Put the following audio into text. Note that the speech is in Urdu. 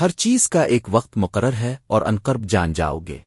ہر چیز کا ایک وقت مقرر ہے اور انقرب جان جاؤ گے۔